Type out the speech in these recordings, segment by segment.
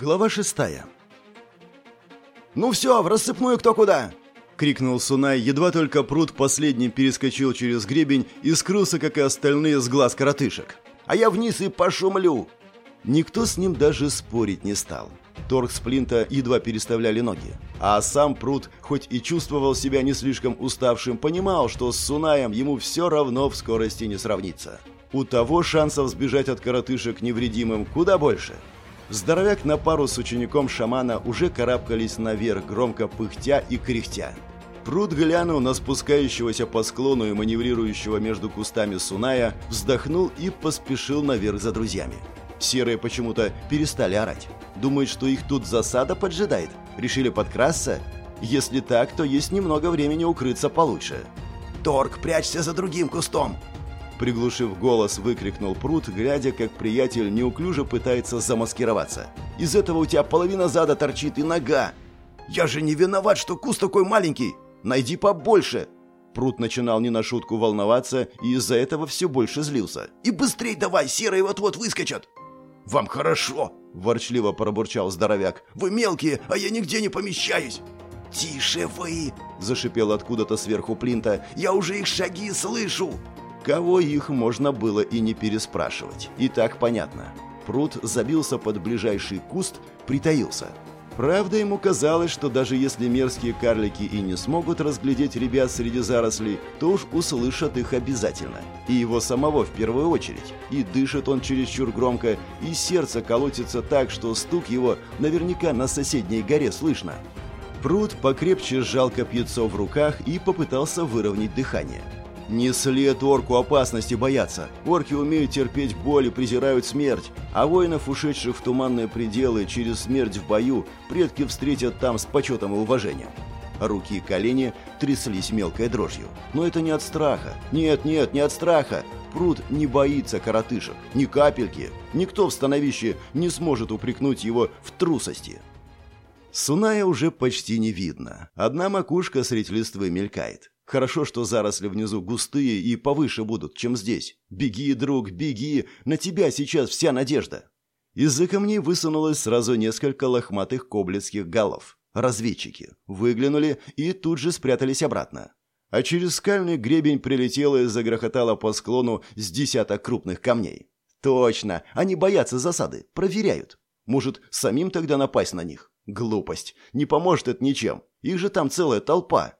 Глава шестая. «Ну все, в рассыпную кто куда!» — крикнул Сунай, едва только пруд последним перескочил через гребень и скрылся, как и остальные, с глаз коротышек. «А я вниз и пошумлю!» Никто с ним даже спорить не стал. Торг Сплинта едва переставляли ноги. А сам Пруд, хоть и чувствовал себя не слишком уставшим, понимал, что с Сунаем ему все равно в скорости не сравнится. У того шансов сбежать от коротышек невредимым куда больше. Здоровяк на пару с учеником шамана уже карабкались наверх, громко пыхтя и кряхтя. Пруд глянул на спускающегося по склону и маневрирующего между кустами Суная, вздохнул и поспешил наверх за друзьями. Серые почему-то перестали орать. Думают, что их тут засада поджидает. Решили подкрасться? Если так, то есть немного времени укрыться получше. «Торг, прячься за другим кустом!» Приглушив голос, выкрикнул Пруд, глядя, как приятель неуклюже пытается замаскироваться. «Из этого у тебя половина зада торчит и нога!» «Я же не виноват, что куст такой маленький! Найди побольше!» Пруд начинал не на шутку волноваться и из-за этого все больше злился. «И быстрей давай, серые вот-вот выскочат!» «Вам хорошо!» – ворчливо пробурчал здоровяк. «Вы мелкие, а я нигде не помещаюсь!» «Тише вы!» – зашипел откуда-то сверху Плинта. «Я уже их шаги слышу!» Кого их можно было и не переспрашивать. И так понятно. Пруд забился под ближайший куст, притаился – Правда, ему казалось, что даже если мерзкие карлики и не смогут разглядеть ребят среди зарослей, то уж услышат их обязательно. И его самого в первую очередь. И дышит он чересчур громко, и сердце колотится так, что стук его наверняка на соседней горе слышно. Пруд покрепче сжал копьецо в руках и попытался выровнять дыхание. Не след орку опасности бояться. Орки умеют терпеть боль и презирают смерть, а воинов, ушедших в туманные пределы через смерть в бою, предки встретят там с почетом и уважением. Руки и колени тряслись мелкой дрожью. Но это не от страха. Нет, нет, не от страха. Пруд не боится коротышек. Ни капельки. Никто в становище не сможет упрекнуть его в трусости. Суная уже почти не видно. Одна макушка средь листвы мелькает. Хорошо, что заросли внизу густые и повыше будут, чем здесь. Беги, друг, беги, на тебя сейчас вся надежда. Из-за камней высунулось сразу несколько лохматых коблицких голов. Разведчики. Выглянули и тут же спрятались обратно. А через скальный гребень прилетело и загрохотало по склону с десяток крупных камней. Точно, они боятся засады, проверяют. Может, самим тогда напасть на них? Глупость. Не поможет это ничем. Их же там целая толпа.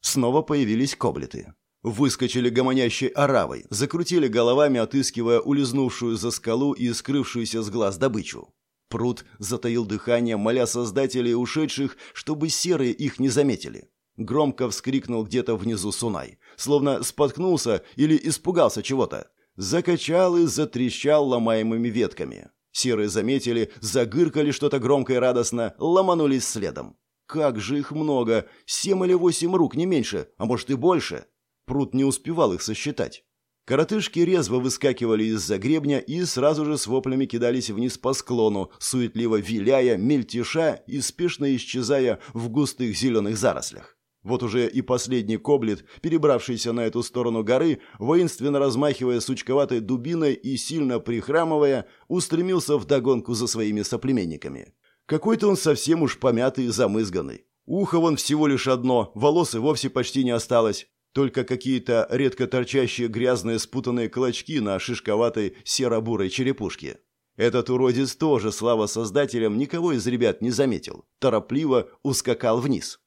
Снова появились коблеты. Выскочили гомонящей оравой, закрутили головами, отыскивая улизнувшую за скалу и скрывшуюся с глаз добычу. Пруд затаил дыхание, моля создателей ушедших, чтобы серые их не заметили. Громко вскрикнул где-то внизу Сунай, словно споткнулся или испугался чего-то. Закачал и затрещал ломаемыми ветками. Серые заметили, загыркали что-то громко и радостно, ломанулись следом. Как же их много! Семь или восемь рук, не меньше, а может и больше. Пруд не успевал их сосчитать. Коротышки резво выскакивали из-за гребня и сразу же с воплями кидались вниз по склону, суетливо виляя, мельтеша и спешно исчезая в густых зеленых зарослях. Вот уже и последний коблет, перебравшийся на эту сторону горы, воинственно размахивая сучковатой дубиной и сильно прихрамывая, устремился вдогонку за своими соплеменниками. Какой-то он совсем уж помятый и замызганный. Ухо вон всего лишь одно, волос и вовсе почти не осталось. Только какие-то редко торчащие грязные спутанные клочки на шишковатой серо-бурой черепушке. Этот уродец тоже, слава создателям, никого из ребят не заметил. Торопливо ускакал вниз.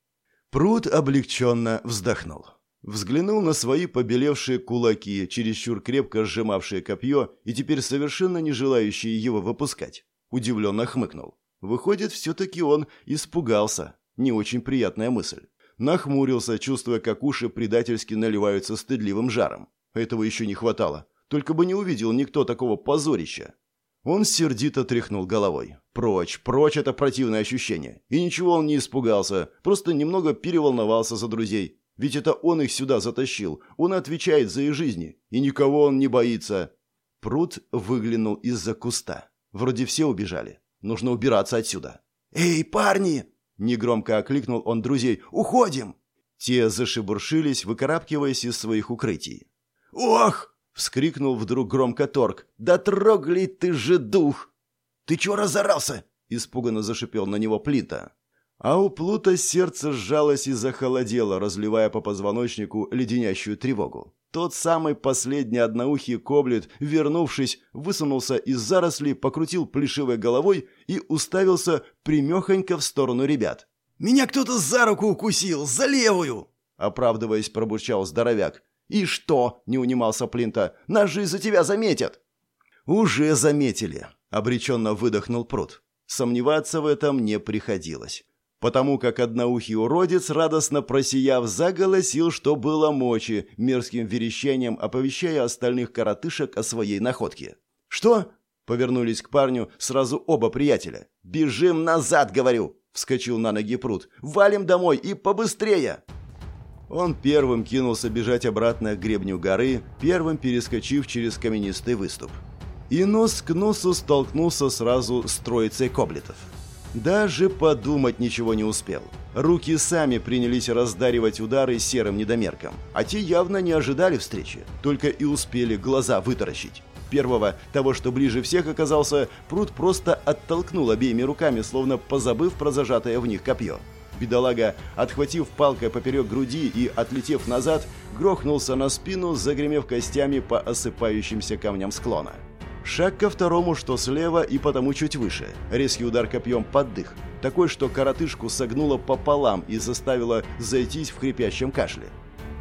Пруд облегченно вздохнул. Взглянул на свои побелевшие кулаки, чересчур крепко сжимавшие копье и теперь совершенно не желающие его выпускать. Удивленно хмыкнул. Выходит, все-таки он испугался. Не очень приятная мысль. Нахмурился, чувствуя, как уши предательски наливаются стыдливым жаром. Этого еще не хватало. Только бы не увидел никто такого позорища. Он сердито тряхнул головой. Прочь, прочь это противное ощущение. И ничего он не испугался, просто немного переволновался за друзей. Ведь это он их сюда затащил, он отвечает за их жизни, и никого он не боится. Пруд выглянул из-за куста. Вроде все убежали. Нужно убираться отсюда. «Эй, парни!» – негромко окликнул он друзей. «Уходим!» Те зашебуршились, выкарабкиваясь из своих укрытий. «Ох!» – вскрикнул вдруг громко Торг. «Да трогли ты же дух!» «Ты чего разорался?» – испуганно зашипел на него Плита. А у Плута сердце сжалось и захолодело, разливая по позвоночнику леденящую тревогу. Тот самый последний одноухий коблет, вернувшись, высунулся из зарослей, покрутил плешивой головой и уставился примехонько в сторону ребят. «Меня кто-то за руку укусил, за левую!» Оправдываясь, пробурчал здоровяк. «И что?» – не унимался Плинта. «Нас же из-за тебя заметят!» «Уже заметили!» – обреченно выдохнул Прут. Сомневаться в этом не приходилось потому как одноухий уродец, радостно просияв, заголосил, что было мочи, мерзким верещанием оповещая остальных коротышек о своей находке. «Что?» — повернулись к парню сразу оба приятеля. «Бежим назад, говорю!» — вскочил на ноги пруд. «Валим домой и побыстрее!» Он первым кинулся бежать обратно к гребню горы, первым перескочив через каменистый выступ. И нос к носу столкнулся сразу с троицей коблетов. Даже подумать ничего не успел. Руки сами принялись раздаривать удары серым недомеркам. А те явно не ожидали встречи, только и успели глаза вытаращить. Первого, того, что ближе всех оказался, пруд просто оттолкнул обеими руками, словно позабыв про зажатое в них копье. Бедолага, отхватив палкой поперек груди и отлетев назад, грохнулся на спину, загремев костями по осыпающимся камням склона. Шаг ко второму, что слева и потому чуть выше. Резкий удар копьем под дых. Такой, что коротышку согнуло пополам и заставило зайтись в хрипящем кашле.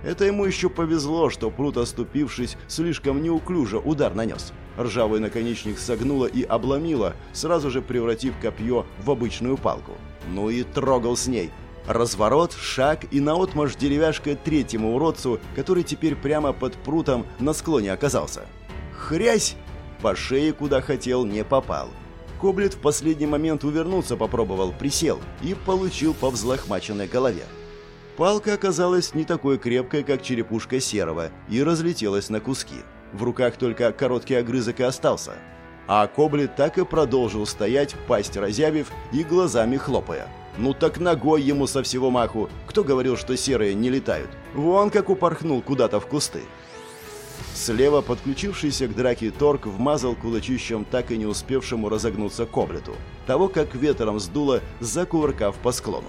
Это ему еще повезло, что пруд, оступившись, слишком неуклюже удар нанес. Ржавый наконечник согнуло и обломило, сразу же превратив копье в обычную палку. Ну и трогал с ней. Разворот, шаг и наотмашь деревяшка третьему уродцу, который теперь прямо под прутом на склоне оказался. Хрясь! По шее, куда хотел, не попал. Коблет в последний момент увернуться попробовал, присел и получил по взлохмаченной голове. Палка оказалась не такой крепкой, как черепушка серого, и разлетелась на куски. В руках только короткий огрызок и остался. А Коблет так и продолжил стоять, пасть разявив и глазами хлопая. Ну так ногой ему со всего маху. Кто говорил, что серые не летают? Вон как упорхнул куда-то в кусты. Слева подключившийся к драке торг вмазал кулачищем так и не успевшему разогнуться коблету, того как ветром сдуло, закувыркав по склону.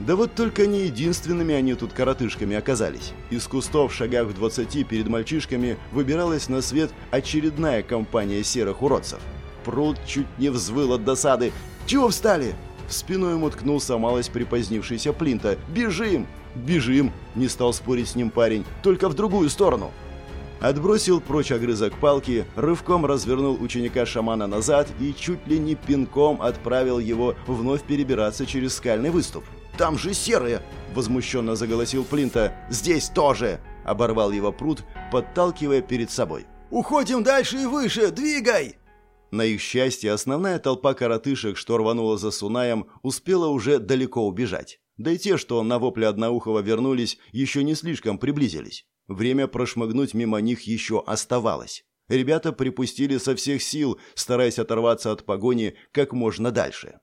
Да вот только не единственными они тут коротышками оказались. Из кустов в шагах в двадцати перед мальчишками выбиралась на свет очередная компания серых уродцев. Пруд чуть не взвыл от досады. «Чего встали?» В спину ему ткнулся малость припозднившийся Плинта. «Бежим!» «Бежим!» – не стал спорить с ним парень. «Только в другую сторону!» Отбросил прочь огрызок палки, рывком развернул ученика-шамана назад и чуть ли не пинком отправил его вновь перебираться через скальный выступ. «Там же серые!» – возмущенно заголосил Плинта. «Здесь тоже!» – оборвал его пруд, подталкивая перед собой. «Уходим дальше и выше! Двигай!» На их счастье, основная толпа коротышек, что рванула за Сунаем, успела уже далеко убежать. Да и те, что на вопле Одноухова вернулись, еще не слишком приблизились. Время прошмыгнуть мимо них еще оставалось. Ребята припустили со всех сил, стараясь оторваться от погони как можно дальше.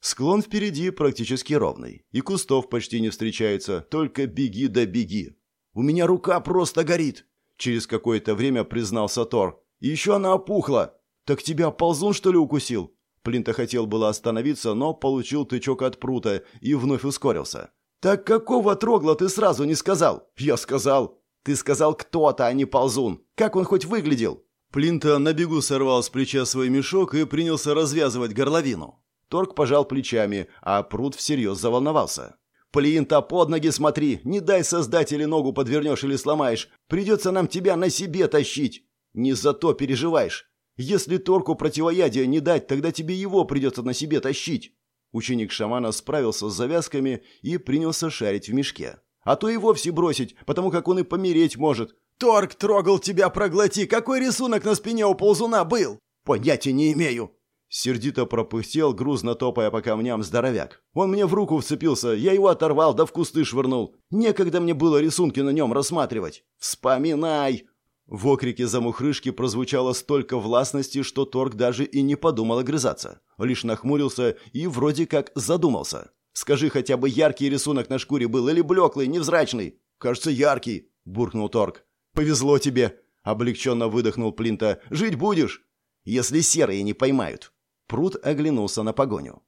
Склон впереди практически ровный, и кустов почти не встречается, только беги да беги. «У меня рука просто горит!» Через какое-то время признался Тор. «Еще она опухла!» «Так тебя ползун, что ли, укусил?» Плинта хотел было остановиться, но получил тычок от прута и вновь ускорился. «Так какого трогла ты сразу не сказал?» «Я сказал!» Ты сказал кто-то, а не ползун. Как он хоть выглядел?» Плинта на бегу сорвал с плеча свой мешок и принялся развязывать горловину. Торг пожал плечами, а пруд всерьез заволновался. «Плинта, под ноги смотри! Не дай создателю ногу подвернешь или сломаешь! Придется нам тебя на себе тащить! Не за то переживаешь! Если торку противоядия не дать, тогда тебе его придется на себе тащить!» Ученик шамана справился с завязками и принялся шарить в мешке а то и вовсе бросить, потому как он и помереть может. Торг трогал тебя, проглоти! Какой рисунок на спине у ползуна был? Понятия не имею!» Сердито пропыхтел, грузно топая по камням здоровяк. Он мне в руку вцепился, я его оторвал, да в кусты швырнул. Некогда мне было рисунки на нем рассматривать. Вспоминай! В окрике замухрышки прозвучало столько властности, что Торг даже и не подумал огрызаться. Лишь нахмурился и вроде как задумался. Скажи, хотя бы яркий рисунок на шкуре был или блеклый, невзрачный? Кажется, яркий, буркнул Торг. Повезло тебе, облегченно выдохнул Плинта. Жить будешь, если серые не поймают. Пруд оглянулся на погоню.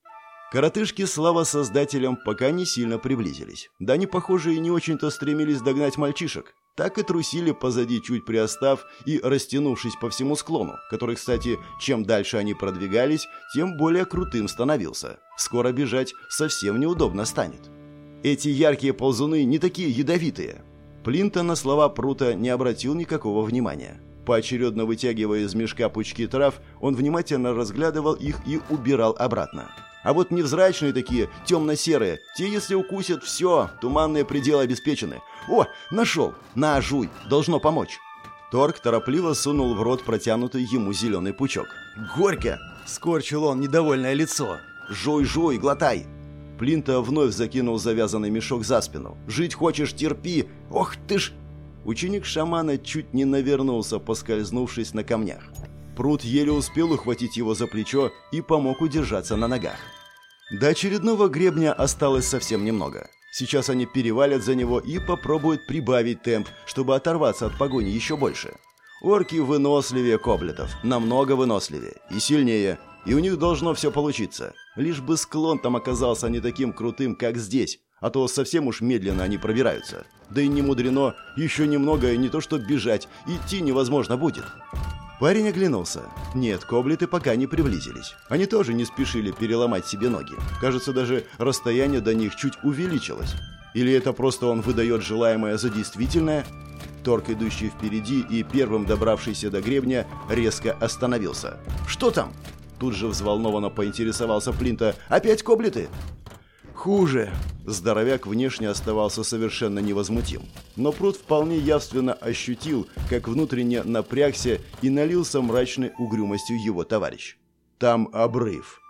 Коротышки, слава создателям, пока не сильно приблизились. Да они, похоже, и не очень-то стремились догнать мальчишек. Так и трусили позади, чуть приостав и растянувшись по всему склону, который, кстати, чем дальше они продвигались, тем более крутым становился. Скоро бежать совсем неудобно станет. Эти яркие ползуны не такие ядовитые. Плинта на слова Прута не обратил никакого внимания. Поочередно вытягивая из мешка пучки трав, он внимательно разглядывал их и убирал обратно. А вот невзрачные такие, темно-серые, те, если укусят, все, туманные пределы обеспечены. О, нашел! На, жуй, должно помочь. Торг торопливо сунул в рот протянутый ему зеленый пучок. «Горько!» — скорчил он недовольное лицо. «Жуй, жуй, глотай!» Плинта вновь закинул завязанный мешок за спину. «Жить хочешь, терпи! Ох ты ж!» Ученик шамана чуть не навернулся, поскользнувшись на камнях. Пруд еле успел ухватить его за плечо и помог удержаться на ногах. До очередного гребня осталось совсем немного. Сейчас они перевалят за него и попробуют прибавить темп, чтобы оторваться от погони еще больше. Орки выносливее коблетов, намного выносливее и сильнее, и у них должно все получиться. Лишь бы склон там оказался не таким крутым, как здесь, а то совсем уж медленно они пробираются. Да и не мудрено, еще немного и не то что бежать, идти невозможно будет. Парень оглянулся. Нет, коблеты пока не приблизились. Они тоже не спешили переломать себе ноги. Кажется, даже расстояние до них чуть увеличилось. Или это просто он выдает желаемое за действительное? Торг, идущий впереди и первым добравшийся до гребня, резко остановился. «Что там?» Тут же взволнованно поинтересовался Плинта. «Опять коблеты?» «Хуже!» Здоровяк внешне оставался совершенно невозмутим. Но пруд вполне явственно ощутил, как внутренне напрягся и налился мрачной угрюмостью его товарищ. «Там обрыв!»